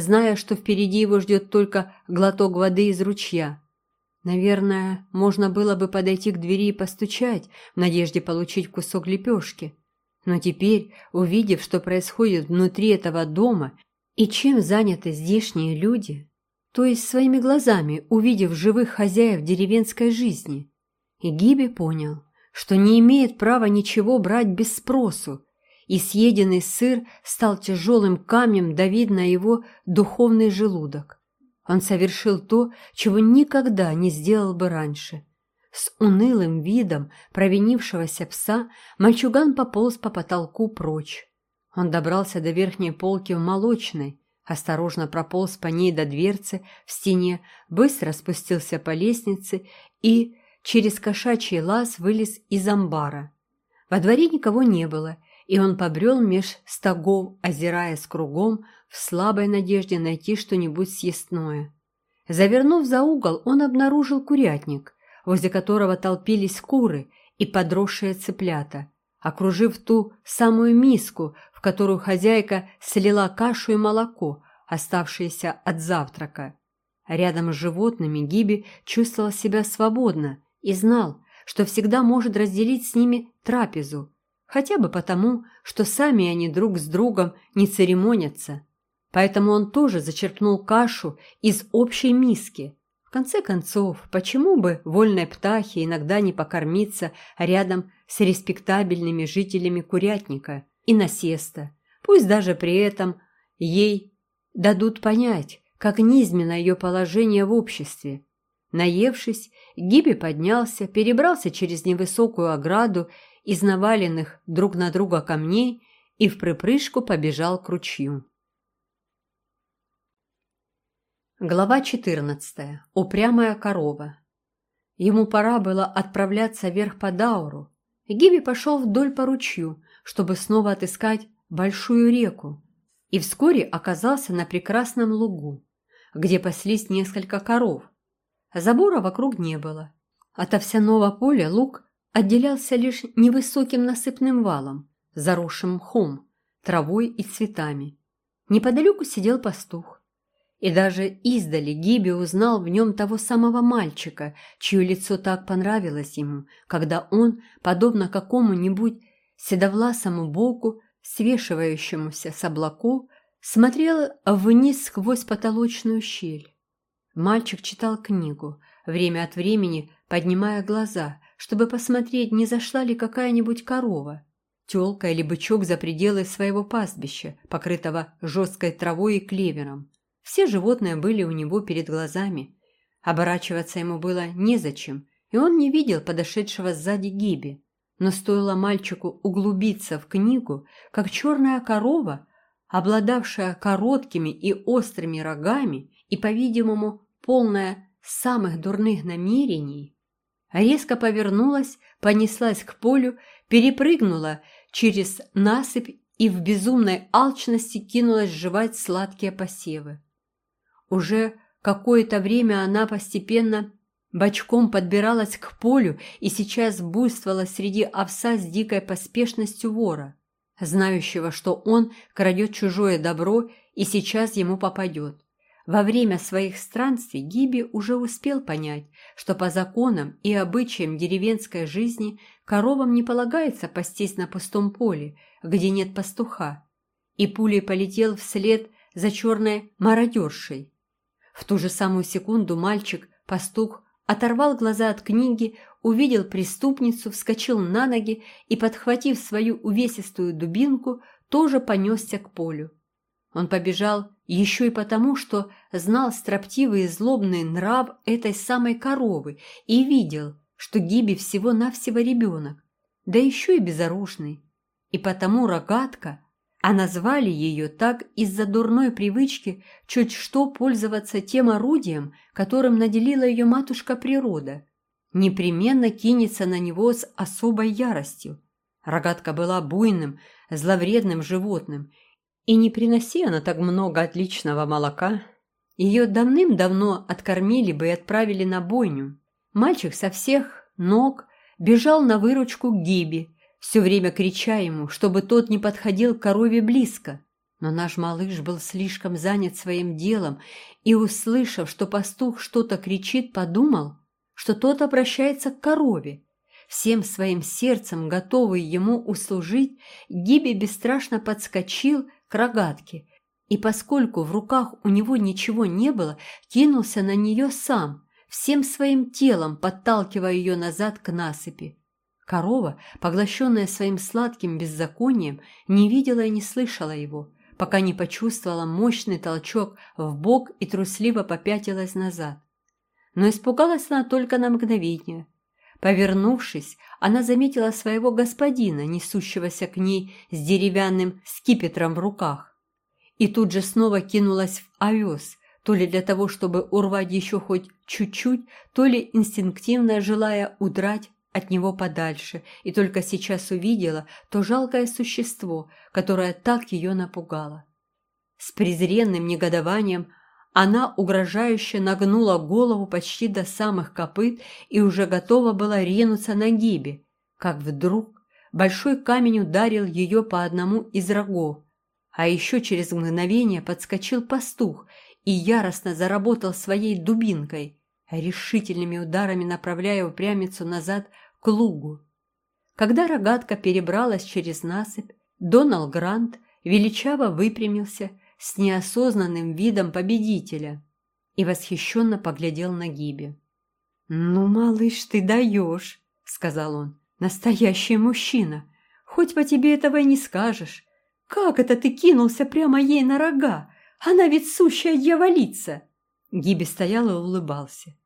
зная, что впереди его ждет только глоток воды из ручья. Наверное, можно было бы подойти к двери и постучать, в надежде получить кусок лепешки. Но теперь, увидев, что происходит внутри этого дома и чем заняты здешние люди, то есть своими глазами увидев живых хозяев деревенской жизни, Гиби понял, что не имеет права ничего брать без спросу, и съеденный сыр стал тяжелым камнем давить на его духовный желудок. Он совершил то, чего никогда не сделал бы раньше. С унылым видом провинившегося пса мальчуган пополз по потолку прочь. Он добрался до верхней полки в молочной, осторожно прополз по ней до дверцы в стене, быстро спустился по лестнице и через кошачий лаз вылез из амбара. Во дворе никого не было, и он побрел меж стогов, озираясь кругом в слабой надежде найти что-нибудь съестное. Завернув за угол, он обнаружил курятник, возле которого толпились куры и подросшие цыплята, окружив ту самую миску, в которую хозяйка слила кашу и молоко, оставшиеся от завтрака. Рядом с животными Гиби чувствовал себя свободно и знал, что всегда может разделить с ними трапезу, хотя бы потому, что сами они друг с другом не церемонятся. Поэтому он тоже зачерпнул кашу из общей миски. В конце концов, почему бы вольной птахе иногда не покормиться рядом с респектабельными жителями курятника и насеста, пусть даже при этом ей дадут понять, как низменно ее положение в обществе. Наевшись, Гиби поднялся, перебрался через невысокую ограду из наваленных друг на друга камней и в припрыжку побежал к ручью. Глава 14. Упрямая корова. Ему пора было отправляться вверх по Дауру. Гиби пошел вдоль по ручью, чтобы снова отыскать большую реку, и вскоре оказался на прекрасном лугу, где паслись несколько коров. Забора вокруг не было. От овсяного поля луг отделялся лишь невысоким насыпным валом, заросшим мхом, травой и цветами. Неподалеку сидел пастух. И даже издали Гиби узнал в нем того самого мальчика, чье лицо так понравилось ему, когда он, подобно какому-нибудь седовласому боку, свешивающемуся с облаков, смотрел вниз сквозь потолочную щель. Мальчик читал книгу, время от времени поднимая глаза, чтобы посмотреть, не зашла ли какая-нибудь корова, телка или бычок за пределы своего пастбища, покрытого жесткой травой и клевером. Все животные были у него перед глазами. Оборачиваться ему было незачем, и он не видел подошедшего сзади Гиби. Но стоило мальчику углубиться в книгу, как черная корова, обладавшая короткими и острыми рогами и, по-видимому, полная самых дурных намерений, резко повернулась, понеслась к полю, перепрыгнула через насыпь и в безумной алчности кинулась жевать сладкие посевы. Уже какое-то время она постепенно бочком подбиралась к полю и сейчас буйствовала среди овса с дикой поспешностью вора, знающего, что он крадет чужое добро и сейчас ему попадет. Во время своих странствий Гиби уже успел понять, что по законам и обычаям деревенской жизни коровам не полагается пастись на пустом поле, где нет пастуха, и пулей полетел вслед за черной мародершей. В ту же самую секунду мальчик, пастух, оторвал глаза от книги, увидел преступницу, вскочил на ноги и, подхватив свою увесистую дубинку, тоже понесся к полю. Он побежал еще и потому, что знал строптивый и злобный нрав этой самой коровы и видел, что Гиби всего-навсего ребенок, да еще и безоружный. И потому рогатка, а назвали ее так из-за дурной привычки чуть что пользоваться тем орудием, которым наделила ее матушка природа, непременно кинется на него с особой яростью. Рогатка была буйным, зловредным животным – и не приноси она так много отличного молока, ее давным-давно откормили бы и отправили на бойню. Мальчик со всех ног бежал на выручку к Гиби, все время крича ему, чтобы тот не подходил к корове близко. Но наш малыш был слишком занят своим делом и, услышав, что пастух что-то кричит, подумал, что тот обращается к корове. Всем своим сердцем, готовый ему услужить, Гиби бесстрашно подскочил к рогатке, и поскольку в руках у него ничего не было, кинулся на нее сам, всем своим телом подталкивая ее назад к насыпи. Корова, поглощенная своим сладким беззаконием, не видела и не слышала его, пока не почувствовала мощный толчок в бок и трусливо попятилась назад. Но испугалась она только на мгновение. Повернувшись, она заметила своего господина, несущегося к ней с деревянным скипетром в руках. И тут же снова кинулась в овес, то ли для того, чтобы урвать еще хоть чуть-чуть, то ли инстинктивно желая удрать от него подальше, и только сейчас увидела то жалкое существо, которое так ее напугало. С презренным негодованием она угрожающе нагнула голову почти до самых копыт и уже готова была ринуться на гибе, как вдруг большой камень ударил ее по одному из рогов, а еще через мгновение подскочил пастух и яростно заработал своей дубинкой, решительными ударами направляя упрямицу назад к лугу. Когда рогатка перебралась через насыпь, Донал Грант величаво выпрямился с неосознанным видом победителя и восхищенно поглядел на Гиби. «Ну, малыш, ты даешь!» — сказал он. «Настоящий мужчина! Хоть по тебе этого и не скажешь! Как это ты кинулся прямо ей на рога? Она ведь сущая дьяволица!» Гиби стоял и улыбался.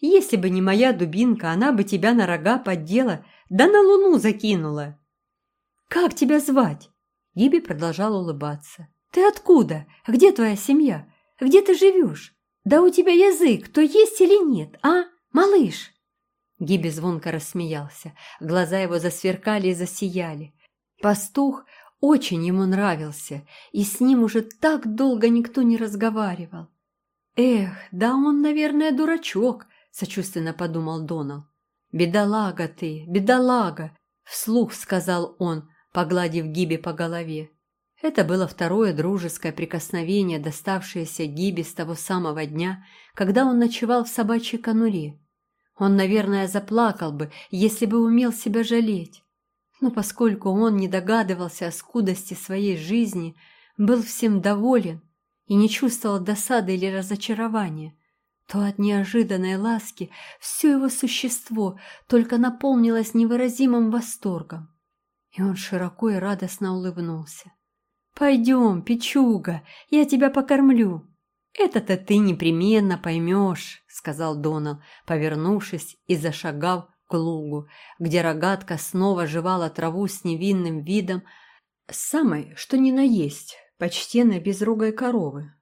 Если бы не моя дубинка, она бы тебя на рога поддела, да на луну закинула. Как тебя звать? Гиби продолжал улыбаться. Ты откуда? Где твоя семья? Где ты живешь? Да у тебя язык, то есть или нет, а, малыш? Гиби звонко рассмеялся. Глаза его засверкали и засияли. Пастух очень ему нравился, и с ним уже так долго никто не разговаривал. Эх, да он, наверное, дурачок, сочувственно подумал Донал. «Бедолага ты, бедолага!» — вслух сказал он, погладив Гиби по голове. Это было второе дружеское прикосновение, доставшееся Гиби с того самого дня, когда он ночевал в собачьей конуре. Он, наверное, заплакал бы, если бы умел себя жалеть. Но поскольку он не догадывался о скудости своей жизни, был всем доволен и не чувствовал досады или разочарования, то от неожиданной ласки все его существо только наполнилось невыразимым восторгом. И он широко и радостно улыбнулся. «Пойдем, печуга, я тебя покормлю». «Это-то ты непременно поймешь», — сказал Донал, повернувшись и зашагав к лугу, где рогатка снова жевала траву с невинным видом, самой, что ни на есть, почтенной безрогой коровы.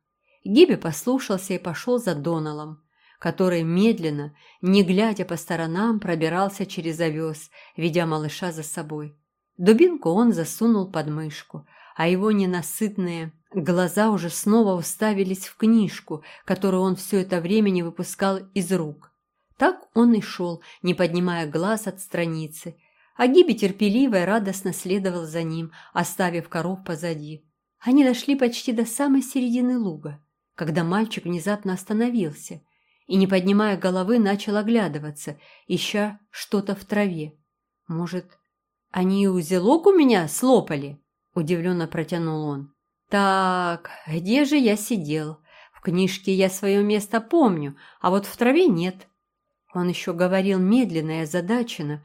Гиби послушался и пошел за Доналом, который медленно, не глядя по сторонам, пробирался через овес, ведя малыша за собой. Дубинку он засунул под мышку, а его ненасытные глаза уже снова уставились в книжку, которую он все это время не выпускал из рук. Так он и шел, не поднимая глаз от страницы, а Гиби терпеливо и радостно следовал за ним, оставив коров позади. Они дошли почти до самой середины луга когда мальчик внезапно остановился и, не поднимая головы, начал оглядываться, ища что-то в траве. «Может, они узелок у меня слопали?» – удивленно протянул он. «Так, где же я сидел? В книжке я свое место помню, а вот в траве нет». Он еще говорил медленно и озадаченно,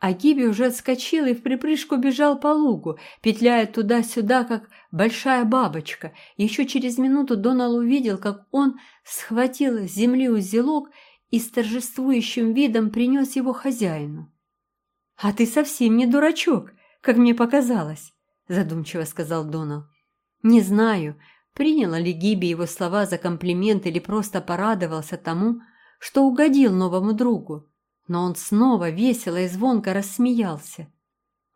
а Гиби уже отскочил и в припрыжку бежал по лугу, петляя туда-сюда, как большая бабочка. Еще через минуту Донал увидел, как он схватил с земли узелок и с торжествующим видом принес его хозяину. «А ты совсем не дурачок, как мне показалось», – задумчиво сказал Донал. «Не знаю, приняла ли Гиби его слова за комплимент или просто порадовался тому, что угодил новому другу но он снова весело и звонко рассмеялся.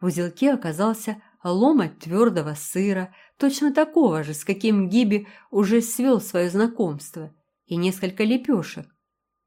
В узелке оказался ломоть твердого сыра, точно такого же, с каким Гиби уже свел свое знакомство, и несколько лепешек.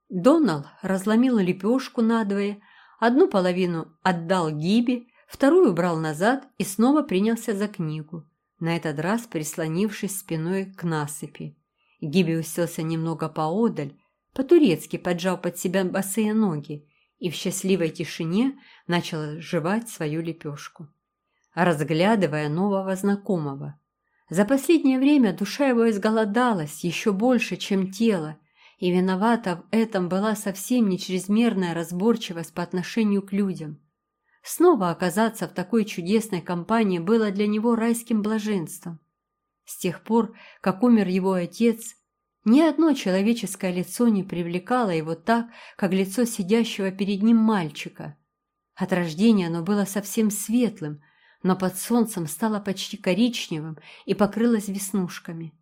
Донал разломил лепешку надвое, одну половину отдал Гиби, вторую брал назад и снова принялся за книгу. на этот раз прислонившись спиной к насыпи. Гиби уселся немного поодаль, по-турецки поджав под себя босые ноги, и в счастливой тишине начал жевать свою лепешку, разглядывая нового знакомого. За последнее время душа его изголодалась еще больше, чем тело, и виновата в этом была совсем не чрезмерная разборчивость по отношению к людям. Снова оказаться в такой чудесной компании было для него райским блаженством. С тех пор, как умер его отец, ни одно человеческое лицо не привлекало его так, как лицо сидящего перед ним мальчика. От рождения оно было совсем светлым, но под солнцем стало почти коричневым и покрылось веснушками.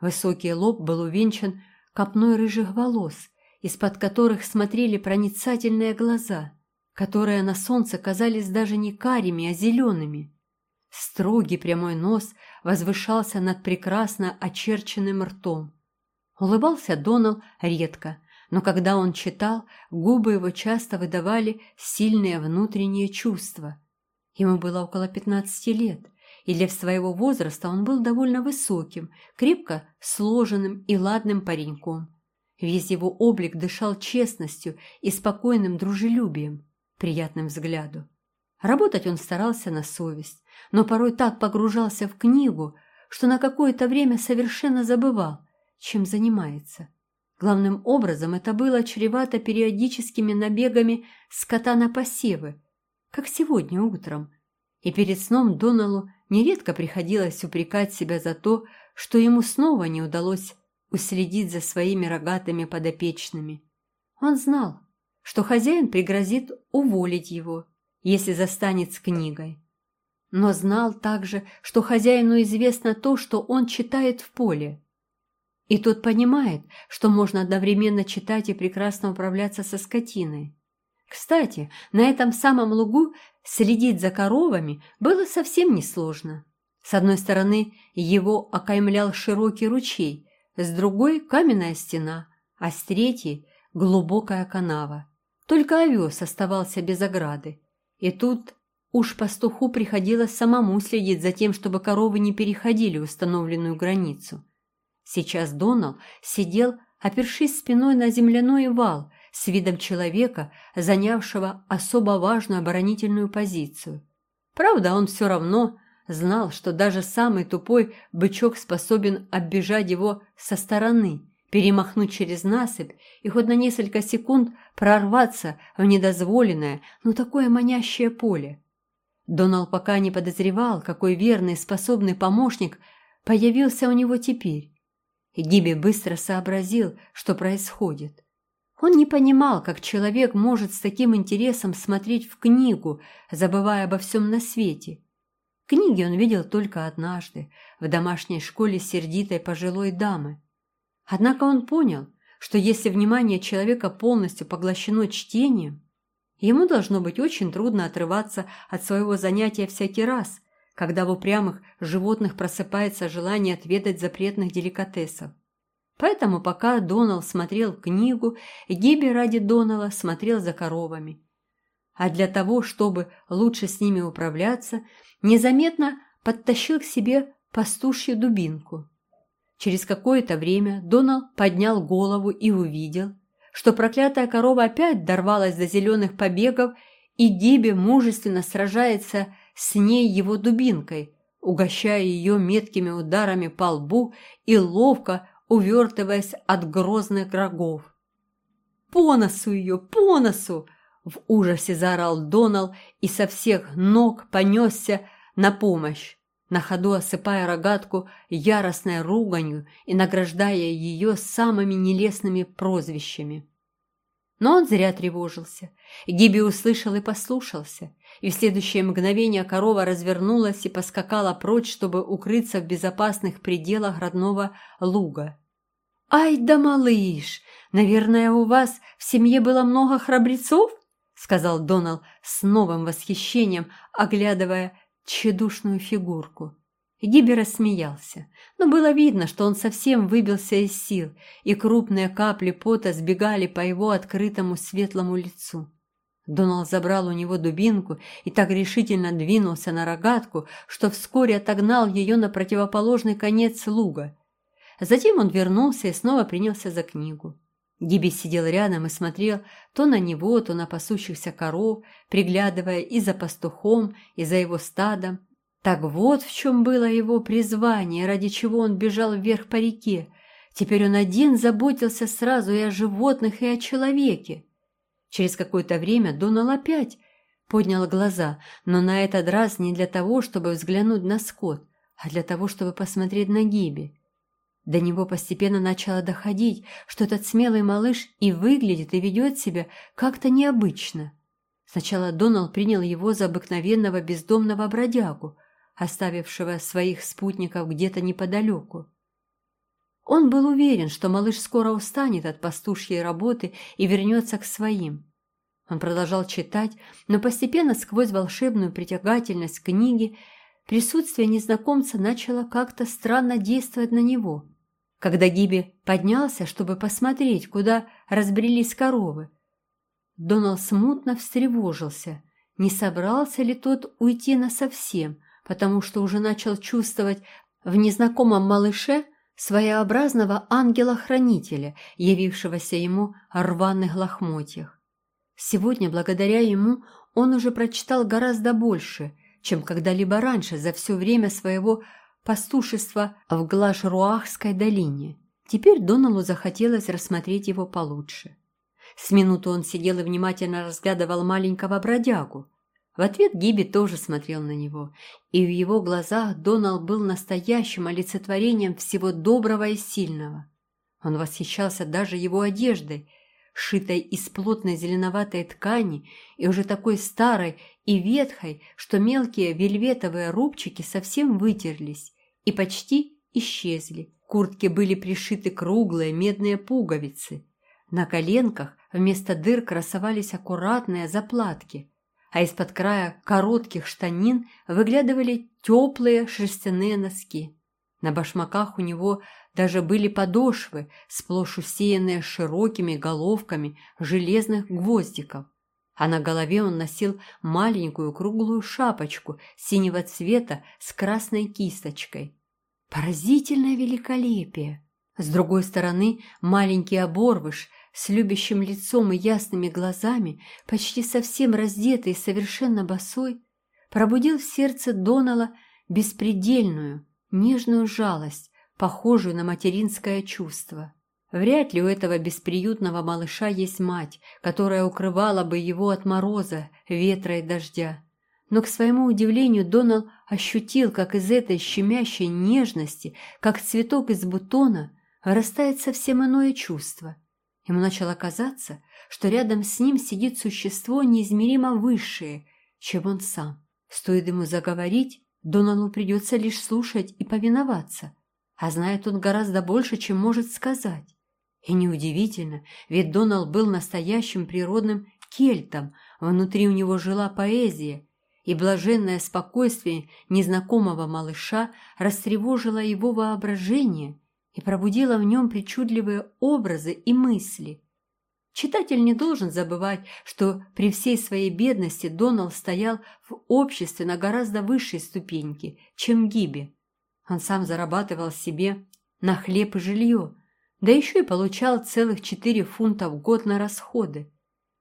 Высокий лоб был увенчан копной рыжих волос, из-под которых смотрели проницательные глаза, которые на солнце казались даже не карими, а зелеными. Строгий прямой нос возвышался над прекрасно очерченным ртом. Улыбался Донал редко, но когда он читал, губы его часто выдавали сильные внутренние чувства. Ему было около пятнадцати лет, и для своего возраста он был довольно высоким, крепко сложенным и ладным пареньком. Весь его облик дышал честностью и спокойным дружелюбием, приятным взгляду. Работать он старался на совесть, но порой так погружался в книгу, что на какое-то время совершенно забывал, чем занимается. Главным образом это было чревато периодическими набегами скота на посевы, как сегодня утром. И перед сном Доналу нередко приходилось упрекать себя за то, что ему снова не удалось уследить за своими рогатыми подопечными. Он знал, что хозяин пригрозит уволить его, если застанет с книгой. Но знал также, что хозяину известно то, что он читает в поле. И тот понимает, что можно одновременно читать и прекрасно управляться со скотиной. Кстати, на этом самом лугу следить за коровами было совсем несложно. С одной стороны его окаймлял широкий ручей, с другой – каменная стена, а с третьей – глубокая канава. Только овес оставался без ограды. И тут уж пастуху приходилось самому следить за тем, чтобы коровы не переходили установленную границу. Сейчас Донал сидел, опершись спиной на земляной вал, с видом человека, занявшего особо важную оборонительную позицию. Правда, он все равно знал, что даже самый тупой бычок способен оббежать его со стороны, перемахнуть через насыпь и хоть на несколько секунд прорваться в недозволенное, но такое манящее поле. Донал пока не подозревал, какой верный способный помощник появился у него теперь. И Гиби быстро сообразил, что происходит. Он не понимал, как человек может с таким интересом смотреть в книгу, забывая обо всем на свете. Книги он видел только однажды, в домашней школе сердитой пожилой дамы. Однако он понял, что если внимание человека полностью поглощено чтением, ему должно быть очень трудно отрываться от своего занятия всякий раз, когда в упрямых животных просыпается желание отведать запретных деликатесов. Поэтому пока Донал смотрел книгу, Гиби ради Донала смотрел за коровами. А для того, чтобы лучше с ними управляться, незаметно подтащил к себе пастушью дубинку. Через какое-то время Донал поднял голову и увидел, что проклятая корова опять дорвалась до зеленых побегов, и Гиби мужественно сражается с ней его дубинкой, угощая ее меткими ударами по лбу и ловко увертываясь от грозных врагов. «По носу ее, по носу!» В ужасе заорал Донал и со всех ног понесся на помощь, на ходу осыпая рогатку яростной руганью и награждая ее самыми нелестными прозвищами. Но он зря тревожился. Гиби услышал и послушался, и в следующее мгновение корова развернулась и поскакала прочь, чтобы укрыться в безопасных пределах родного луга. «Ай да малыш! Наверное, у вас в семье было много храбрецов?» сказал Донал с новым восхищением, оглядывая тщедушную фигурку. Гиби рассмеялся, но было видно, что он совсем выбился из сил, и крупные капли пота сбегали по его открытому светлому лицу. Донал забрал у него дубинку и так решительно двинулся на рогатку, что вскоре отогнал ее на противоположный конец луга. Затем он вернулся и снова принялся за книгу. Гиби сидел рядом и смотрел то на него, то на пасущихся коров, приглядывая и за пастухом, и за его стадом. Так вот в чем было его призвание, ради чего он бежал вверх по реке. Теперь он один заботился сразу и о животных, и о человеке. Через какое-то время Донал опять поднял глаза, но на этот раз не для того, чтобы взглянуть на скот, а для того, чтобы посмотреть на Гиби. До него постепенно начало доходить, что этот смелый малыш и выглядит, и ведет себя как-то необычно. Сначала Донал принял его за обыкновенного бездомного бродягу, оставившего своих спутников где-то неподалеку. Он был уверен, что малыш скоро устанет от пастушьей работы и вернется к своим. Он продолжал читать, но постепенно сквозь волшебную притягательность книги присутствие незнакомца начало как-то странно действовать на него. Когда Гиби поднялся, чтобы посмотреть, куда разбрелись коровы, Донал смутно встревожился, не собрался ли тот уйти насовсем, потому что уже начал чувствовать в незнакомом малыше – своеобразного ангела-хранителя, явившегося ему в рваных лохмотьях. Сегодня, благодаря ему, он уже прочитал гораздо больше, чем когда-либо раньше за все время своего пастушества в Глашруахской долине. Теперь Доналу захотелось рассмотреть его получше. С минуту он сидел и внимательно разглядывал маленького бродягу, в ответ Гиби тоже смотрел на него, и в его глазах Донал был настоящим олицетворением всего доброго и сильного. Он восхищался даже его одеждой, шитой из плотной зеленоватой ткани и уже такой старой и ветхой, что мелкие вельветовые рубчики совсем вытерлись и почти исчезли. Куртки были пришиты круглые медные пуговицы. На коленках вместо дыр красовались аккуратные заплатки – а из-под края коротких штанин выглядывали теплые шерстяные носки. На башмаках у него даже были подошвы, сплошь усеянные широкими головками железных гвоздиков, а на голове он носил маленькую круглую шапочку синего цвета с красной кисточкой. Поразительное великолепие! С другой стороны, маленький оборвыш с любящим лицом и ясными глазами, почти совсем раздетый и совершенно босой, пробудил в сердце Донала беспредельную, нежную жалость, похожую на материнское чувство. Вряд ли у этого бесприютного малыша есть мать, которая укрывала бы его от мороза, ветра и дождя. Но, к своему удивлению, Донал ощутил, как из этой щемящей нежности, как цветок из бутона, вырастает совсем иное чувство – Ему начало казаться, что рядом с ним сидит существо неизмеримо высшее, чем он сам. Стоит ему заговорить, Доналу придется лишь слушать и повиноваться, а знает он гораздо больше, чем может сказать. И неудивительно, ведь Донал был настоящим природным кельтом, внутри у него жила поэзия, и блаженное спокойствие незнакомого малыша растревожило его воображение – и пробудила в нем причудливые образы и мысли. Читатель не должен забывать, что при всей своей бедности Донал стоял в обществе на гораздо высшей ступеньке, чем Гиби. Он сам зарабатывал себе на хлеб и жилье, да еще и получал целых четыре фунта в год на расходы.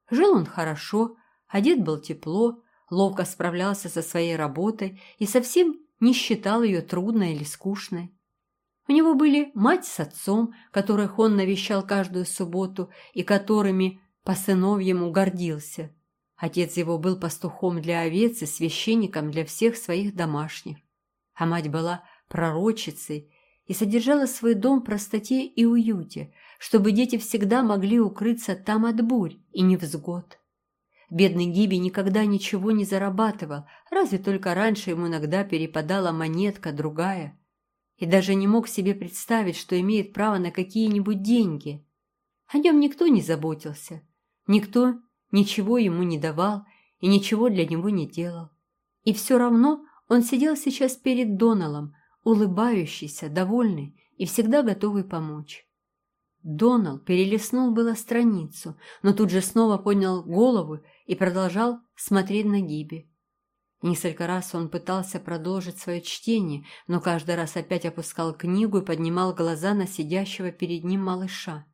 Жил он хорошо, одет был тепло, ловко справлялся со своей работой и совсем не считал ее трудной или скучной. У него были мать с отцом, которых он навещал каждую субботу и которыми по сыновьему гордился. Отец его был пастухом для овец и священником для всех своих домашних. А мать была пророчицей и содержала свой дом в простоте и уюте, чтобы дети всегда могли укрыться там от бурь и невзгод. Бедный Гиби никогда ничего не зарабатывал, разве только раньше ему иногда перепадала монетка другая – и даже не мог себе представить, что имеет право на какие-нибудь деньги. О нем никто не заботился, никто ничего ему не давал и ничего для него не делал. И все равно он сидел сейчас перед Доналом, улыбающийся, довольный и всегда готовый помочь. Донал перелистнул было страницу, но тут же снова поднял голову и продолжал смотреть на Гиби. Несколько раз он пытался продолжить свое чтение, но каждый раз опять опускал книгу и поднимал глаза на сидящего перед ним малыша.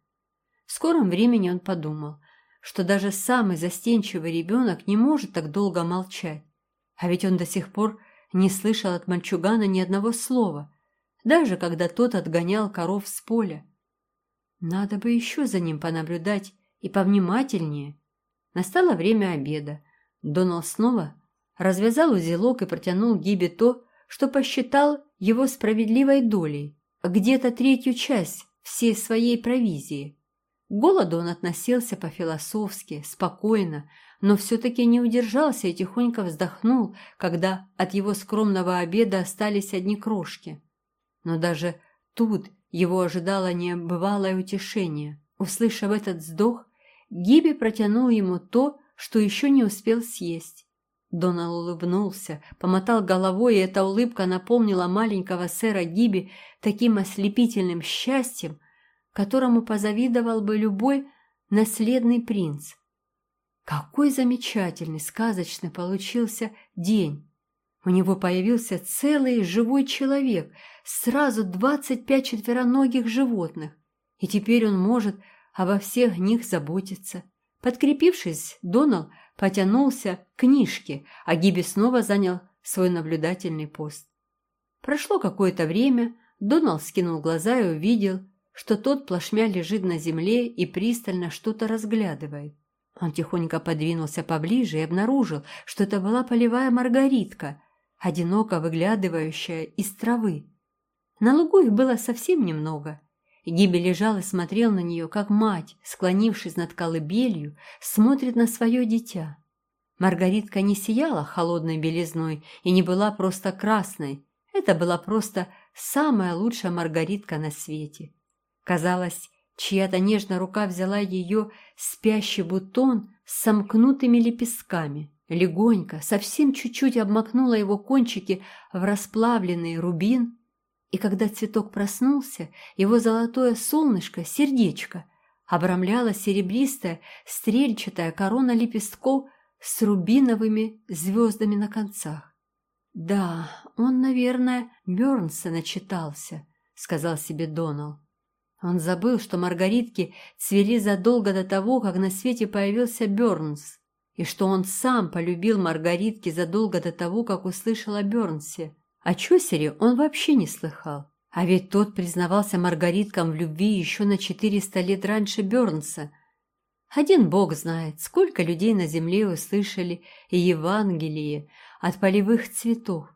В скором времени он подумал, что даже самый застенчивый ребенок не может так долго молчать, а ведь он до сих пор не слышал от мальчугана ни одного слова, даже когда тот отгонял коров с поля. Надо бы еще за ним понаблюдать и повнимательнее. Настало время обеда. Донал снова развязал узелок и протянул Гибе то, что посчитал его справедливой долей, где-то третью часть всей своей провизии. К голоду он относился по-философски, спокойно, но все-таки не удержался и тихонько вздохнул, когда от его скромного обеда остались одни крошки. Но даже тут его ожидало небывалое утешение. Услышав этот вздох, Гиби протянул ему то, что еще не успел съесть. Донал улыбнулся, помотал головой, и эта улыбка наполнила маленького сэра Гиби таким ослепительным счастьем, которому позавидовал бы любой наследный принц. Какой замечательный, сказочный получился день! У него появился целый живой человек, сразу двадцать пять четвероногих животных, и теперь он может обо всех них заботиться. Подкрепившись, Донал потянулся к книжке, а Гиби снова занял свой наблюдательный пост. Прошло какое-то время, Донал скинул глаза и увидел, что тот плашмя лежит на земле и пристально что-то разглядывает. Он тихонько подвинулся поближе и обнаружил, что это была полевая маргаритка, одиноко выглядывающая из травы. На лугу их было совсем немного. Гиби лежал и смотрел на нее, как мать, склонившись над колыбелью, смотрит на свое дитя. Маргаритка не сияла холодной белизной и не была просто красной. Это была просто самая лучшая маргаритка на свете. Казалось, чья-то нежная рука взяла ее спящий бутон с сомкнутыми лепестками, легонько, совсем чуть-чуть обмакнула его кончики в расплавленный рубин и когда цветок проснулся, его золотое солнышко, сердечко, обрамляла серебристая стрельчатая корона лепестков с рубиновыми звездами на концах. «Да, он, наверное, Бёрнса начитался», — сказал себе Донал. Он забыл, что маргаритки цвели задолго до того, как на свете появился Бёрнс, и что он сам полюбил маргаритки задолго до того, как услышал о Бёрнсе. О Чосере он вообще не слыхал. А ведь тот признавался маргариткам в любви еще на четыреста лет раньше Бернса. Один бог знает, сколько людей на земле услышали Евангелие от полевых цветов.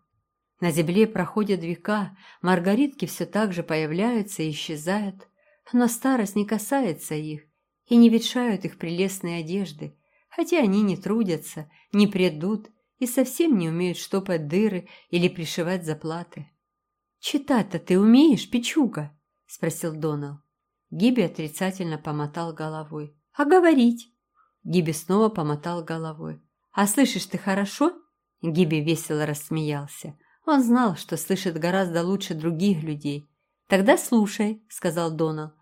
На земле проходят века, маргаритки все так же появляются и исчезают, но старость не касается их и не ветшают их прелестные одежды, хотя они не трудятся, не предут и совсем не умеют штопать дыры или пришивать заплаты. «Читать-то ты умеешь, печуга?» – спросил Донал. Гиби отрицательно помотал головой. «А говорить?» Гиби снова помотал головой. «А слышишь ты хорошо?» Гиби весело рассмеялся. Он знал, что слышит гораздо лучше других людей. «Тогда слушай», — сказал Донал.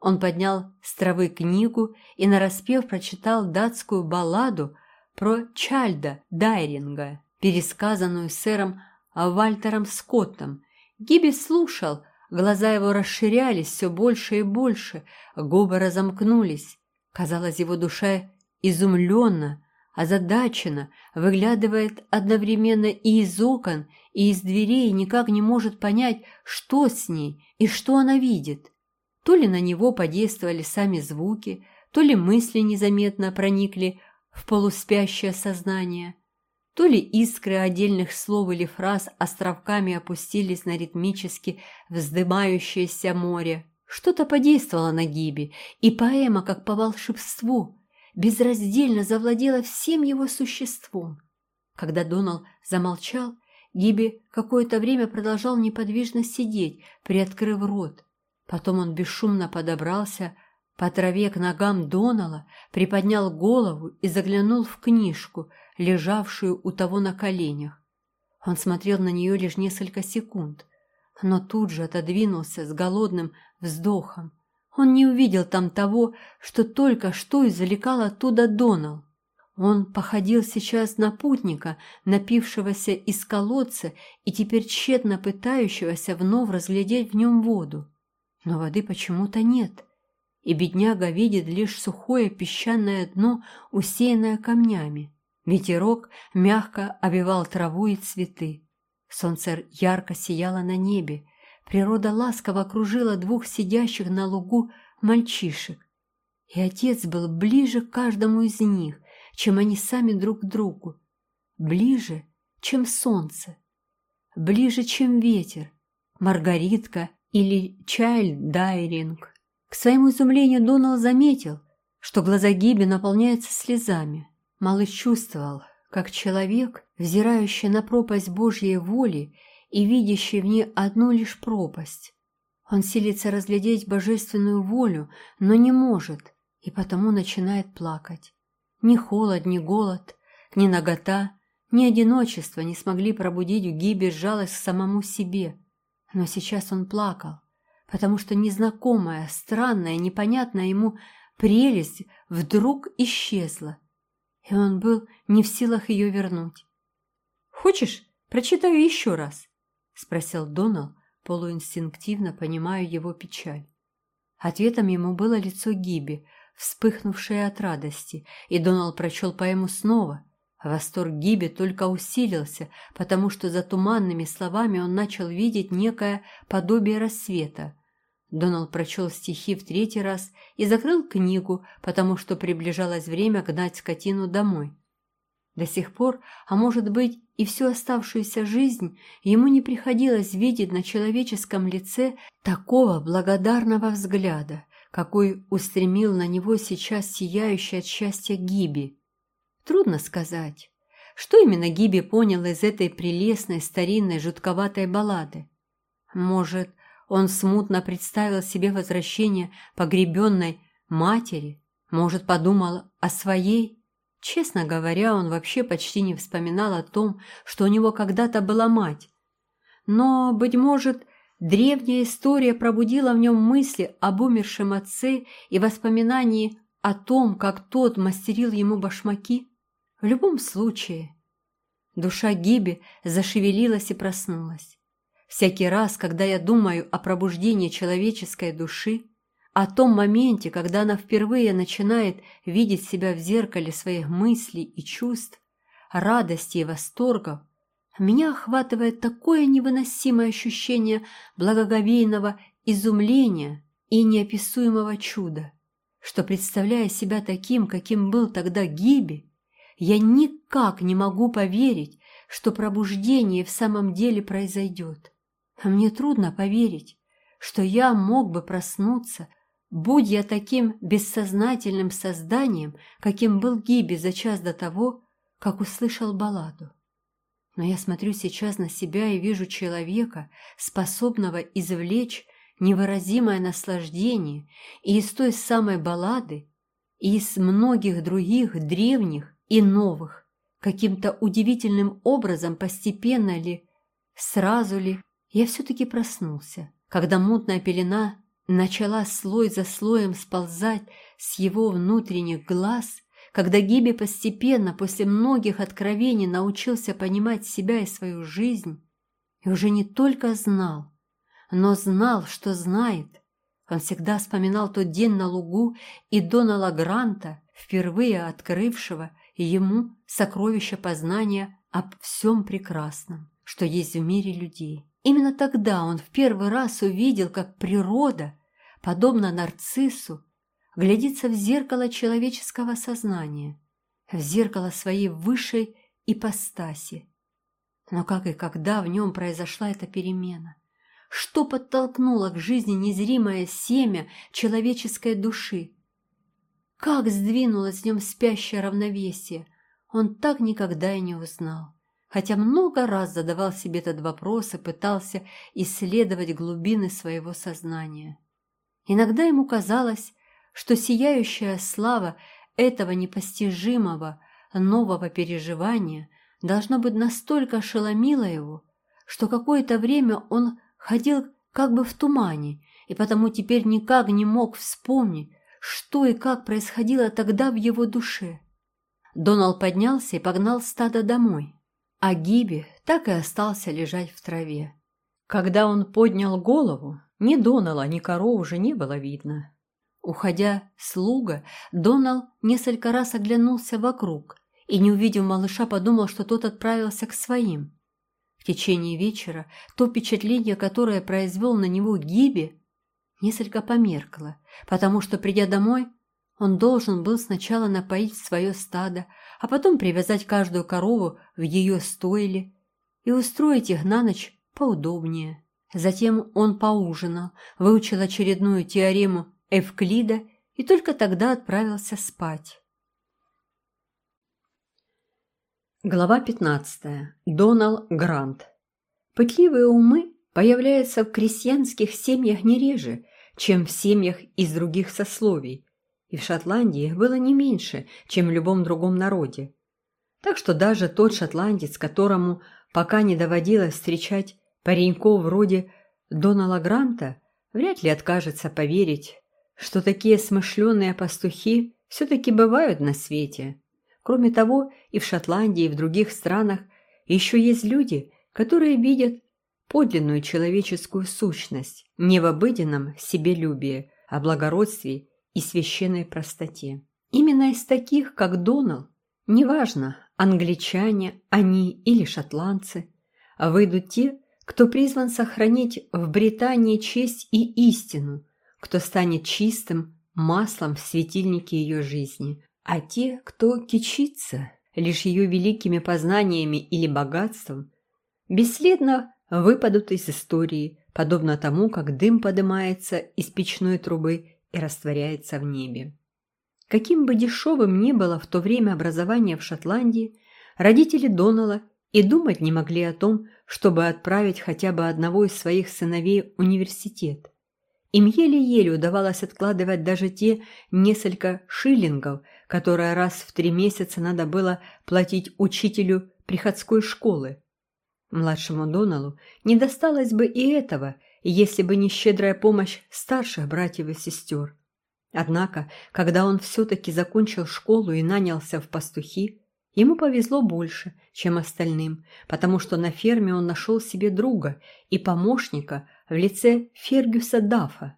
Он поднял с травы книгу и нараспев прочитал датскую балладу про Чальда Дайринга, пересказанную сэром Вальтером Скоттом. Гиби слушал, глаза его расширялись все больше и больше, губы разомкнулись. Казалось, его душа изумленно, озадаченно, выглядывает одновременно и из окон, и из дверей, и никак не может понять, что с ней и что она видит. То ли на него подействовали сами звуки, то ли мысли незаметно проникли в полуспящее сознание. То ли искры отдельных слов или фраз островками опустились на ритмически вздымающееся море. Что-то подействовало на Гиби, и поэма, как по волшебству, безраздельно завладела всем его существом. Когда Донал замолчал, Гиби какое-то время продолжал неподвижно сидеть, приоткрыв рот. Потом он бесшумно подобрался, по траве к ногам Донала, приподнял голову и заглянул в книжку, лежавшую у того на коленях. Он смотрел на нее лишь несколько секунд, но тут же отодвинулся с голодным вздохом. Он не увидел там того, что только что извлекал оттуда Донал. Он походил сейчас на путника, напившегося из колодца и теперь тщетно пытающегося вновь разглядеть в нем воду. Но воды почему-то нет, и бедняга видит лишь сухое песчаное дно, усеянное камнями. Ветерок мягко обивал траву и цветы. Солнце ярко сияло на небе, природа ласково окружила двух сидящих на лугу мальчишек. И отец был ближе к каждому из них, чем они сами друг к другу, ближе, чем солнце, ближе, чем ветер, Маргаритка или Чайльд Дайринг. К своему изумлению Донал заметил, что глаза Гиби наполняются слезами. Малыш чувствовал, как человек, взирающий на пропасть Божьей воли и видящий в ней одну лишь пропасть. Он силится разглядеть божественную волю, но не может, и потому начинает плакать. Ни холод, ни голод, ни нагота, ни одиночество не смогли пробудить в Гибе жалость к самому себе. Но сейчас он плакал, потому что незнакомая, странная, непонятная ему прелесть вдруг исчезла, и он был не в силах ее вернуть. «Хочешь, прочитаю еще раз?» — спросил Донал, полуинстинктивно понимая его печаль. Ответом ему было лицо Гиби, вспыхнувшая от радости, и Донал прочел поэму снова. Восторг Гиби только усилился, потому что за туманными словами он начал видеть некое подобие рассвета. Донал прочел стихи в третий раз и закрыл книгу, потому что приближалось время гнать скотину домой. До сих пор, а может быть и всю оставшуюся жизнь, ему не приходилось видеть на человеческом лице такого благодарного взгляда какой устремил на него сейчас сияющий от счастья Гиби. Трудно сказать, что именно Гиби понял из этой прелестной старинной жутковатой баллады. Может, он смутно представил себе возвращение погребенной матери, может, подумал о своей. Честно говоря, он вообще почти не вспоминал о том, что у него когда-то была мать. Но, быть может, Древняя история пробудила в нем мысли об умершем отце и воспоминании о том, как тот мастерил ему башмаки. В любом случае, душа Гиби зашевелилась и проснулась. Всякий раз, когда я думаю о пробуждении человеческой души, о том моменте, когда она впервые начинает видеть себя в зеркале своих мыслей и чувств, радости и восторгов, меня охватывает такое невыносимое ощущение благоговейного изумления и неописуемого чуда, что, представляя себя таким, каким был тогда Гиби, я никак не могу поверить, что пробуждение в самом деле произойдет. А мне трудно поверить, что я мог бы проснуться, будь я таким бессознательным созданием, каким был Гиби за час до того, как услышал балладу. Но я смотрю сейчас на себя и вижу человека, способного извлечь невыразимое наслаждение и из той самой баллады, и из многих других древних и новых, каким-то удивительным образом постепенно ли, сразу ли, я все-таки проснулся, когда мутная пелена начала слой за слоем сползать с его внутренних глаз – когда Гиби постепенно, после многих откровений, научился понимать себя и свою жизнь, и уже не только знал, но знал, что знает. Он всегда вспоминал тот день на лугу и Донала Гранта, впервые открывшего ему сокровище познания об всем прекрасном, что есть в мире людей. Именно тогда он в первый раз увидел, как природа, подобно нарциссу, глядится в зеркало человеческого сознания, в зеркало своей высшей ипостаси. Но как и когда в нем произошла эта перемена? Что подтолкнуло к жизни незримое семя человеческой души? Как сдвинулось в нем спящее равновесие? Он так никогда и не узнал. Хотя много раз задавал себе этот вопрос и пытался исследовать глубины своего сознания. Иногда ему казалось, что сияющая слава этого непостижимого нового переживания должно быть настолько ошеломила его, что какое-то время он ходил как бы в тумане и потому теперь никак не мог вспомнить, что и как происходило тогда в его душе. Донал поднялся и погнал стадо домой, а Гиби так и остался лежать в траве. Когда он поднял голову, ни Донала, ни коров уже не было видно. Уходя с луга, Донал несколько раз оглянулся вокруг и, не увидев малыша, подумал, что тот отправился к своим. В течение вечера то впечатление, которое произвел на него Гиби, несколько померкло, потому что, придя домой, он должен был сначала напоить свое стадо, а потом привязать каждую корову в ее стойле и устроить их на ночь поудобнее. Затем он поужинал, выучил очередную теорему Эвклида и только тогда отправился спать. Глава 15. Донал Грант. Пытливые умы появляются в крестьянских семьях не реже, чем в семьях из других сословий, и в Шотландии было не меньше, чем в любом другом народе. Так что даже тот шотландец, которому пока не доводилось встречать пареньков вроде Донала Гранта, вряд ли откажется поверить, что такие смышленые пастухи все-таки бывают на свете. Кроме того, и в Шотландии, и в других странах еще есть люди, которые видят подлинную человеческую сущность не в обыденном себелюбии, а благородстве и священной простоте. Именно из таких, как Донал, неважно, англичане, они или шотландцы, выйдут те, кто призван сохранить в Британии честь и истину, кто станет чистым маслом в светильнике ее жизни, а те, кто кичится лишь ее великими познаниями или богатством, бесследно выпадут из истории, подобно тому, как дым поднимается из печной трубы и растворяется в небе. Каким бы дешевым ни было в то время образование в Шотландии, родители Донала и думать не могли о том, чтобы отправить хотя бы одного из своих сыновей в университет. Им еле-еле удавалось откладывать даже те несколько шиллингов, которые раз в три месяца надо было платить учителю приходской школы. Младшему Доналу не досталось бы и этого, если бы не щедрая помощь старших братьев и сестер. Однако, когда он все-таки закончил школу и нанялся в пастухи, ему повезло больше, чем остальным, потому что на ферме он нашел себе друга и помощника в лице Фергюса Дафа,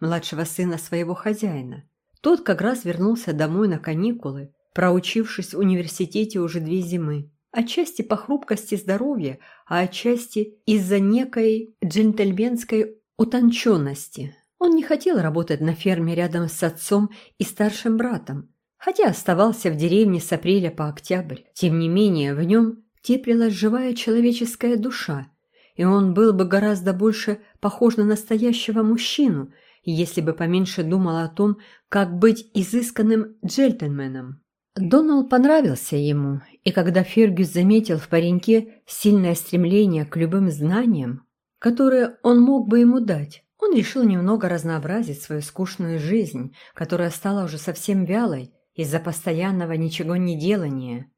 младшего сына своего хозяина. Тот как раз вернулся домой на каникулы, проучившись в университете уже две зимы. Отчасти по хрупкости здоровья, а отчасти из-за некой джентльменской утонченности. Он не хотел работать на ферме рядом с отцом и старшим братом, хотя оставался в деревне с апреля по октябрь. Тем не менее, в нем теплилась живая человеческая душа, и он был бы гораздо больше похож на настоящего мужчину, если бы поменьше думал о том, как быть изысканным джентльменом. Доналд понравился ему, и когда Фергюс заметил в пареньке сильное стремление к любым знаниям, которые он мог бы ему дать, он решил немного разнообразить свою скучную жизнь, которая стала уже совсем вялой из-за постоянного ничего не делания,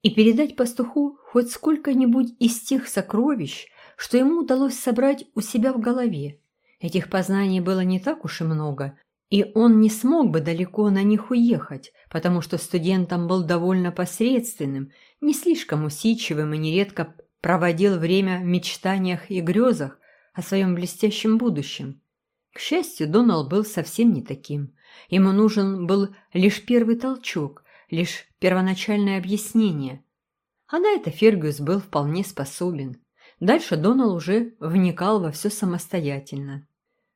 и передать пастуху хоть сколько-нибудь из тех сокровищ, что ему удалось собрать у себя в голове. Этих познаний было не так уж и много, и он не смог бы далеко на них уехать, потому что студентом был довольно посредственным, не слишком усидчивым и нередко проводил время в мечтаниях и грезах о своем блестящем будущем. К счастью, Донал был совсем не таким. Ему нужен был лишь первый толчок, лишь первоначальное объяснение. А на это Фергюс был вполне способен. Дальше Донал уже вникал во все самостоятельно.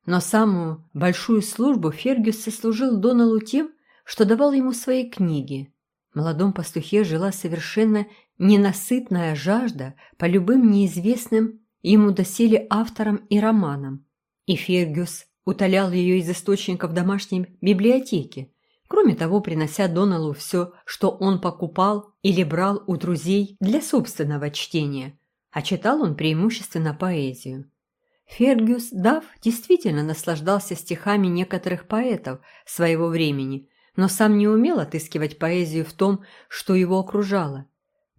Но самую большую службу Фергюс сослужил Доналу тем, что давал ему свои книги. В молодом пастухе жила совершенно ненасытная жажда по любым неизвестным ему доселе авторам и романам. И Фергюс утолял ее из источников домашней библиотеки, кроме того, принося Доналу все, что он покупал или брал у друзей для собственного чтения, а читал он преимущественно поэзию. Фергюс Дав действительно наслаждался стихами некоторых поэтов своего времени, но сам не умел отыскивать поэзию в том, что его окружало.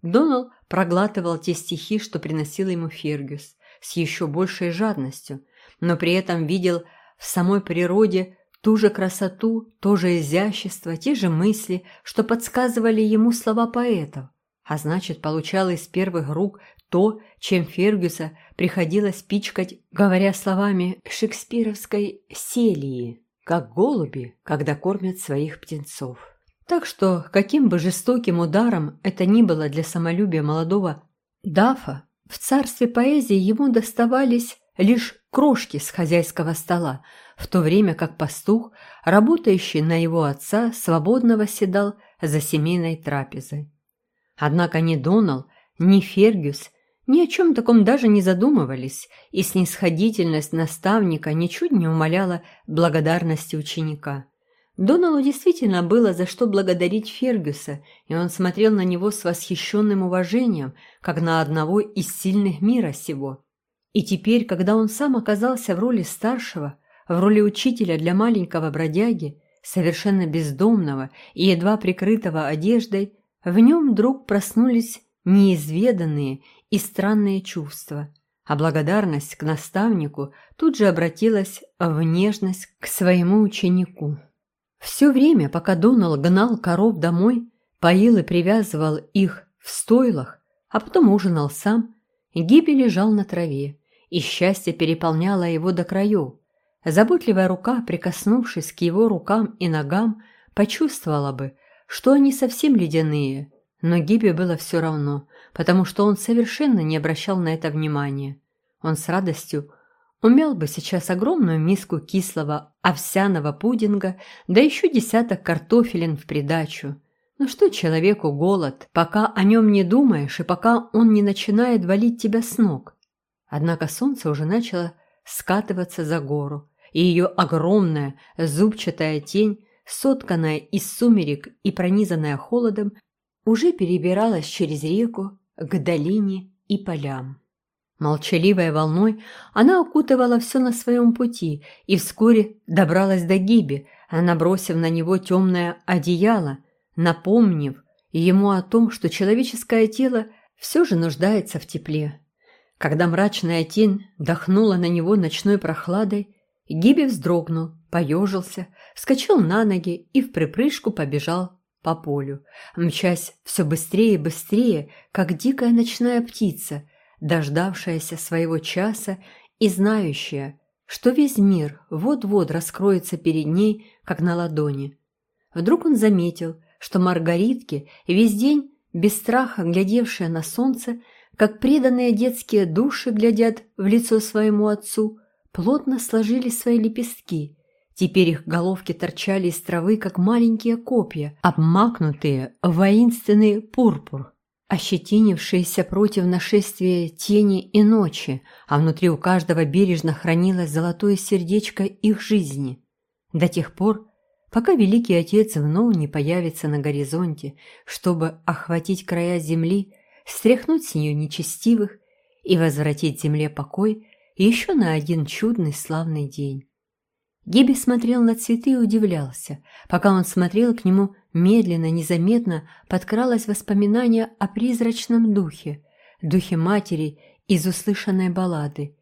Донал проглатывал те стихи, что приносил ему Фергюс, с еще большей жадностью, но при этом видел в самой природе ту же красоту, то же изящество, те же мысли, что подсказывали ему слова поэтов, а значит, получал из первых рук то, чем Фергюса приходилось пичкать, говоря словами шекспировской «селии», как голуби, когда кормят своих птенцов. Так что, каким бы жестоким ударом это ни было для самолюбия молодого Дафа, в царстве поэзии ему доставались лишь крошки с хозяйского стола, в то время как пастух, работающий на его отца, свободно восседал за семейной трапезой. Однако ни Донал, ни Фергюс ни о чем таком даже не задумывались, и снисходительность наставника ничуть не умаляла благодарности ученика. Доналу действительно было за что благодарить Фергюса, и он смотрел на него с восхищенным уважением, как на одного из сильных мира сего. И теперь, когда он сам оказался в роли старшего, в роли учителя для маленького бродяги, совершенно бездомного и едва прикрытого одеждой, в нем вдруг проснулись неизведанные и странные чувства, а благодарность к наставнику тут же обратилась в нежность к своему ученику. Все время, пока Донал гнал коров домой, поил и привязывал их в стойлах, а потом ужинал сам, Гиби лежал на траве, и счастье переполняло его до краев. Заботливая рука, прикоснувшись к его рукам и ногам, почувствовала бы, что они совсем ледяные, но Гиби было все равно, потому что он совершенно не обращал на это внимания. Он с радостью Умел бы сейчас огромную миску кислого овсяного пудинга, да еще десяток картофелин в придачу. Но что человеку голод, пока о нем не думаешь и пока он не начинает валить тебя с ног? Однако солнце уже начало скатываться за гору, и ее огромная зубчатая тень, сотканная из сумерек и пронизанная холодом, уже перебиралась через реку к долине и полям. Молчаливой волной она окутывала все на своем пути и вскоре добралась до Гиби, набросив на него темное одеяло, напомнив ему о том, что человеческое тело все же нуждается в тепле. Когда мрачная тень дохнула на него ночной прохладой, Гиби вздрогнул, поежился, вскочил на ноги и в припрыжку побежал по полю, мчась все быстрее и быстрее, как дикая ночная птица – дождавшаяся своего часа и знающая, что весь мир вот-вот раскроется перед ней, как на ладони. Вдруг он заметил, что маргаритки, весь день без страха глядевшие на солнце, как преданные детские души глядят в лицо своему отцу, плотно сложили свои лепестки. Теперь их головки торчали из травы, как маленькие копья, обмакнутые в воинственный пурпур ощетинившиеся против нашествия тени и ночи, а внутри у каждого бережно хранилось золотое сердечко их жизни. До тех пор, пока Великий Отец вновь не появится на горизонте, чтобы охватить края земли, стряхнуть с нее нечестивых и возвратить земле покой еще на один чудный славный день. Гиби смотрел на цветы и удивлялся. Пока он смотрел к нему, медленно, незаметно подкралось воспоминание о призрачном духе, духе матери из услышанной баллады.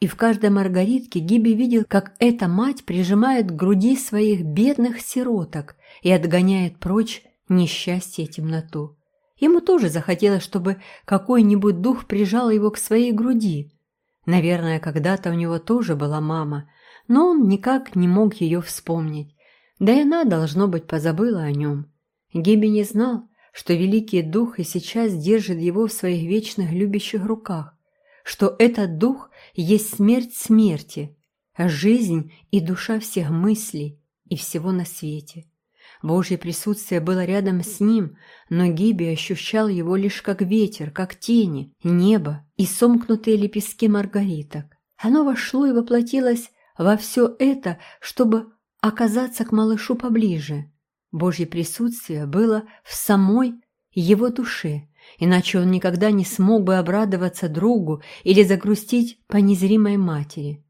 И в каждой маргаритке Гиби видел, как эта мать прижимает к груди своих бедных сироток и отгоняет прочь несчастье и темноту. Ему тоже захотелось, чтобы какой-нибудь дух прижал его к своей груди. Наверное, когда-то у него тоже была мама – но он никак не мог ее вспомнить. Да и она, должно быть, позабыла о нем. Гиби не знал, что Великий Дух и сейчас держит его в своих вечных любящих руках, что этот Дух есть смерть смерти, жизнь и душа всех мыслей и всего на свете. Божье присутствие было рядом с ним, но Гиби ощущал его лишь как ветер, как тени, небо и сомкнутые лепестки маргариток. Оно вошло и воплотилось во все это, чтобы оказаться к малышу поближе. Божье присутствие было в самой его душе, иначе он никогда не смог бы обрадоваться другу или загрустить по незримой матери.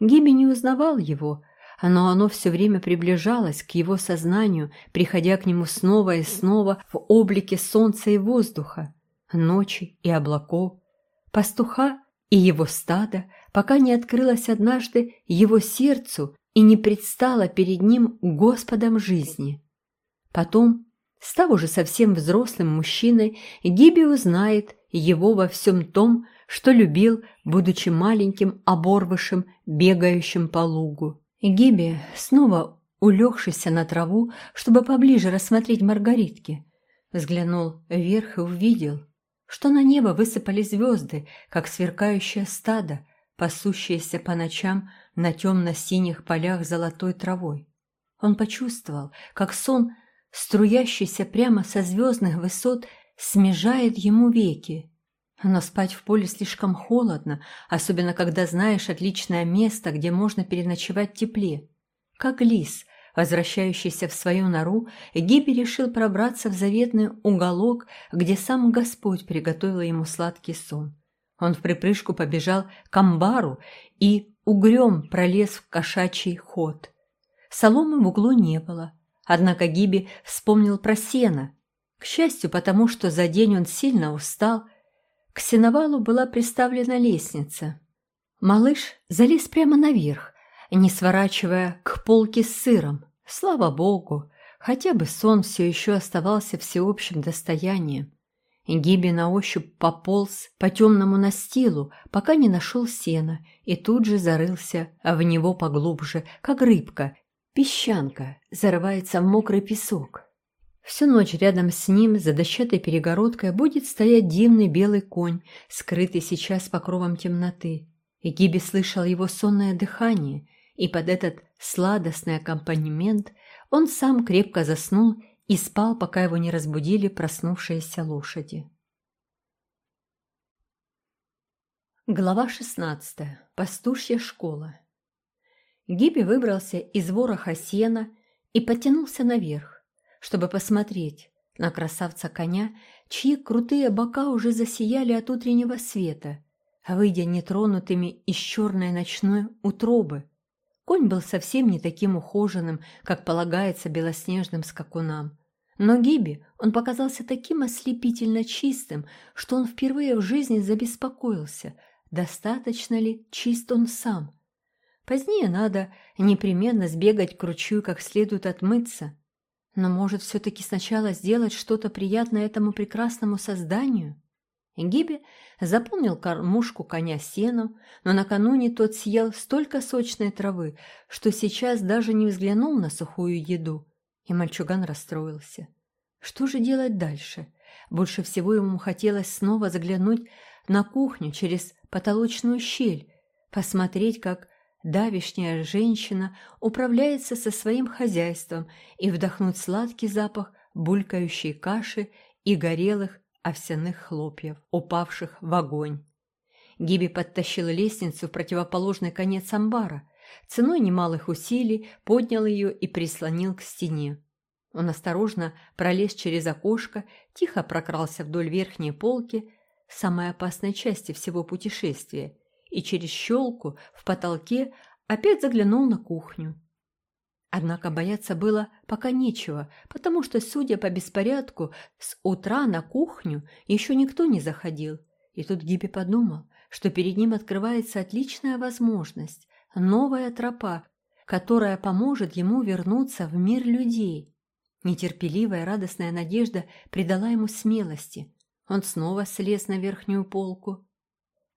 Гиби не узнавал его, но оно все время приближалось к его сознанию, приходя к нему снова и снова в облике солнца и воздуха, ночи и облаков, пастуха и его стада, пока не открылось однажды его сердцу и не предстала перед ним Господом жизни. Потом, став уже совсем взрослым мужчиной, Гиби узнает его во всем том, что любил, будучи маленьким оборвышем, бегающим по лугу. Гиби, снова улегшийся на траву, чтобы поближе рассмотреть маргаритки, взглянул вверх и увидел, что на небо высыпали звезды, как сверкающее стадо, пасущееся по ночам на темно-синих полях золотой травой. Он почувствовал, как сон, струящийся прямо со звездных высот, смежает ему веки. Но спать в поле слишком холодно, особенно когда знаешь отличное место, где можно переночевать тепле. Как лис, возвращающийся в свою нору, Гиби решил пробраться в заветный уголок, где сам Господь приготовил ему сладкий сон. Он в припрыжку побежал к амбару и угрём пролез в кошачий ход. Соломы в углу не было, однако Гиби вспомнил про сено. К счастью, потому что за день он сильно устал, к сеновалу была приставлена лестница. Малыш залез прямо наверх, не сворачивая к полке с сыром. Слава богу, хотя бы сон все еще оставался всеобщим достоянием. Гиби на ощупь пополз по темному настилу, пока не нашел сена, и тут же зарылся в него поглубже, как рыбка, песчанка, зарывается в мокрый песок. Всю ночь рядом с ним, за дощатой перегородкой, будет стоять дивный белый конь, скрытый сейчас покровом темноты. И Гиби слышал его сонное дыхание, и под этот сладостный аккомпанемент он сам крепко заснул и спал, пока его не разбудили проснувшиеся лошади. Глава 16. Пастушья школа. Гиби выбрался из вороха сена и потянулся наверх, чтобы посмотреть на красавца коня, чьи крутые бока уже засияли от утреннего света, выйдя нетронутыми из черной ночной утробы, Конь был совсем не таким ухоженным, как полагается белоснежным скакунам. Но Гиби он показался таким ослепительно чистым, что он впервые в жизни забеспокоился, достаточно ли чист он сам. Позднее надо непременно сбегать к ручью как следует отмыться. Но может все-таки сначала сделать что-то приятное этому прекрасному созданию? Гиби заполнил кормушку коня сеном, но накануне тот съел столько сочной травы, что сейчас даже не взглянул на сухую еду, и мальчуган расстроился. Что же делать дальше? Больше всего ему хотелось снова заглянуть на кухню через потолочную щель, посмотреть, как давишняя женщина управляется со своим хозяйством и вдохнуть сладкий запах булькающей каши и горелых овсяных хлопьев, упавших в огонь. Гиби подтащил лестницу в противоположный конец амбара, ценой немалых усилий поднял ее и прислонил к стене. Он осторожно пролез через окошко, тихо прокрался вдоль верхней полки, самой опасной части всего путешествия, и через щелку в потолке опять заглянул на кухню. Однако бояться было пока нечего, потому что, судя по беспорядку, с утра на кухню еще никто не заходил. И тут Гиби подумал, что перед ним открывается отличная возможность, новая тропа, которая поможет ему вернуться в мир людей. Нетерпеливая радостная надежда придала ему смелости. Он снова слез на верхнюю полку,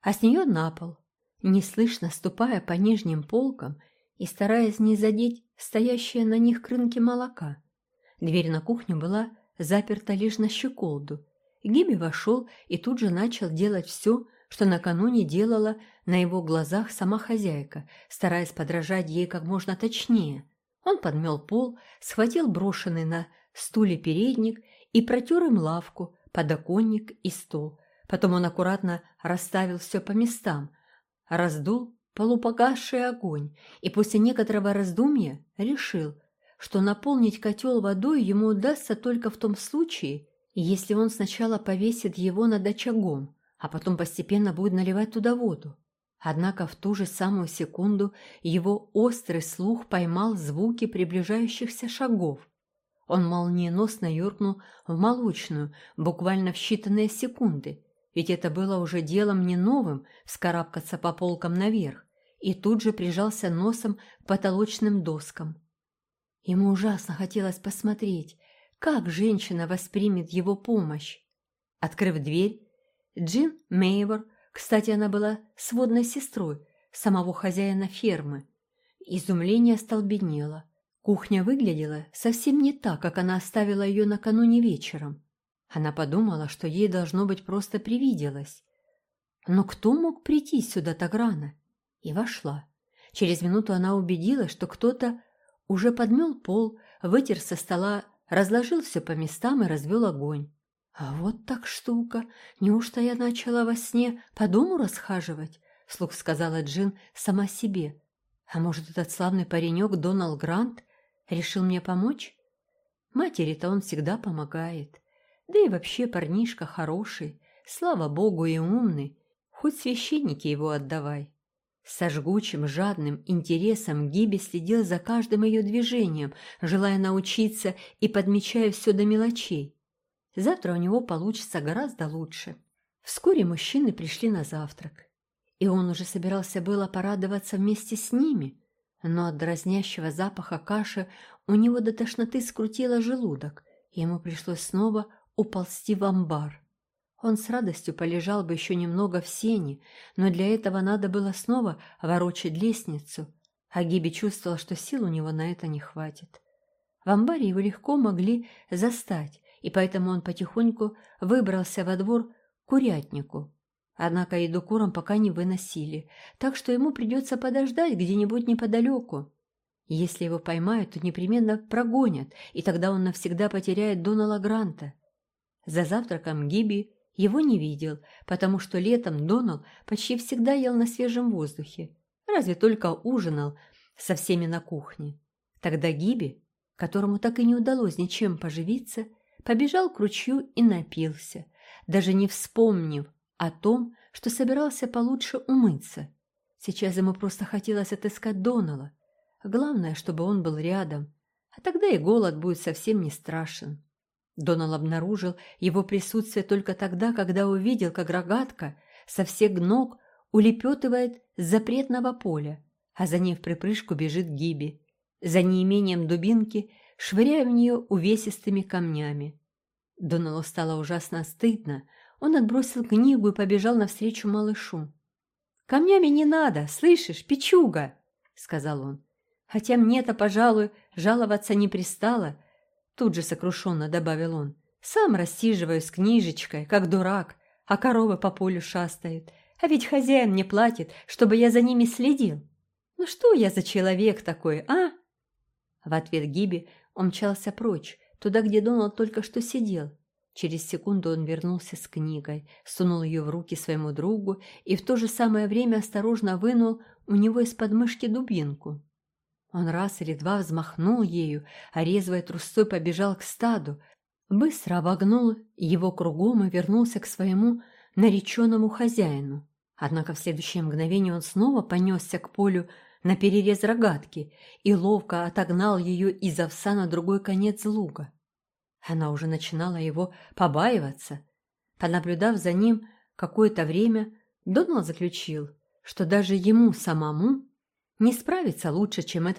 а с нее на пол. Неслышно ступая по нижним полкам и стараясь не задеть стоящие на них крынки молока. Дверь на кухню была заперта лишь на щеколду. Гиби вошел и тут же начал делать все, что накануне делала на его глазах сама хозяйка, стараясь подражать ей как можно точнее. Он подмел пол, схватил брошенный на стуле передник и протер им лавку, подоконник и стол. Потом он аккуратно расставил все по местам, раздул полупогасший огонь и после некоторого раздумья решил, что наполнить котел водой ему удастся только в том случае, если он сначала повесит его над очагом, а потом постепенно будет наливать туда воду. Однако в ту же самую секунду его острый слух поймал звуки приближающихся шагов. Он молниеносно юркнул в молочную, буквально в считанные секунды, ведь это было уже делом не новым вскарабкаться по полкам наверх, и тут же прижался носом к потолочным доскам. Ему ужасно хотелось посмотреть, как женщина воспримет его помощь. Открыв дверь, Джин Мейвор, кстати, она была сводной сестрой самого хозяина фермы, изумление остолбенело. Кухня выглядела совсем не так, как она оставила ее накануне вечером. Она подумала, что ей должно быть просто привиделось. Но кто мог прийти сюда так рано? И вошла. Через минуту она убедилась, что кто-то уже подмел пол, вытер со стола, разложил все по местам и развел огонь. А вот так штука. Неужто я начала во сне по дому расхаживать? Слух сказала Джин сама себе. А может, этот славный паренек Доналд Грант решил мне помочь? Матери-то он всегда помогает. Да и вообще парнишка хороший, слава богу и умный. Хоть священники его отдавай. Со жгучим, жадным интересом Гиби следил за каждым ее движением, желая научиться и подмечая все до мелочей. Завтра у него получится гораздо лучше. Вскоре мужчины пришли на завтрак, и он уже собирался было порадоваться вместе с ними, но от дразнящего запаха каши у него до тошноты скрутило желудок, и ему пришлось снова уползти в амбар. Он с радостью полежал бы еще немного в сене, но для этого надо было снова ворочать лестницу, а Гиби чувствовал, что сил у него на это не хватит. В амбаре его легко могли застать, и поэтому он потихоньку выбрался во двор к курятнику. Однако еду курам пока не выносили, так что ему придется подождать где-нибудь неподалеку. Если его поймают, то непременно прогонят, и тогда он навсегда потеряет Донала Гранта. За завтраком Гиби его не видел, потому что летом Донал почти всегда ел на свежем воздухе, разве только ужинал со всеми на кухне. Тогда Гиби, которому так и не удалось ничем поживиться, побежал к ручью и напился, даже не вспомнив о том, что собирался получше умыться. Сейчас ему просто хотелось отыскать Донала. Главное, чтобы он был рядом, а тогда и голод будет совсем не страшен. Донал обнаружил его присутствие только тогда, когда увидел, как рогатка со всех ног улепетывает с запретного поля, а за ней в припрыжку бежит Гиби. За неимением дубинки швыряя в нее увесистыми камнями. Доналу стало ужасно стыдно. Он отбросил книгу и побежал навстречу малышу. «Камнями не надо, слышишь, печуга!» — сказал он. «Хотя мне-то, пожалуй, жаловаться не пристало», — тут же сокрушенно добавил он. «Сам рассиживаю с книжечкой, как дурак, а коровы по полю шастают. А ведь хозяин мне платит, чтобы я за ними следил. Ну что я за человек такой, а?» В ответ Гиби он мчался прочь, туда, где Дональд только что сидел. Через секунду он вернулся с книгой, сунул ее в руки своему другу и в то же самое время осторожно вынул у него из подмышки дубинку. Он раз или два взмахнул ею, а резвой трусцой побежал к стаду, быстро обогнул его кругом и вернулся к своему нареченному хозяину. Однако в следующее мгновение он снова понесся к полю на перерез рогатки и ловко отогнал ее из овса на другой конец луга. Она уже начинала его побаиваться. Понаблюдав за ним какое-то время, Донал заключил, что даже ему самому не справиться лучше, чем этот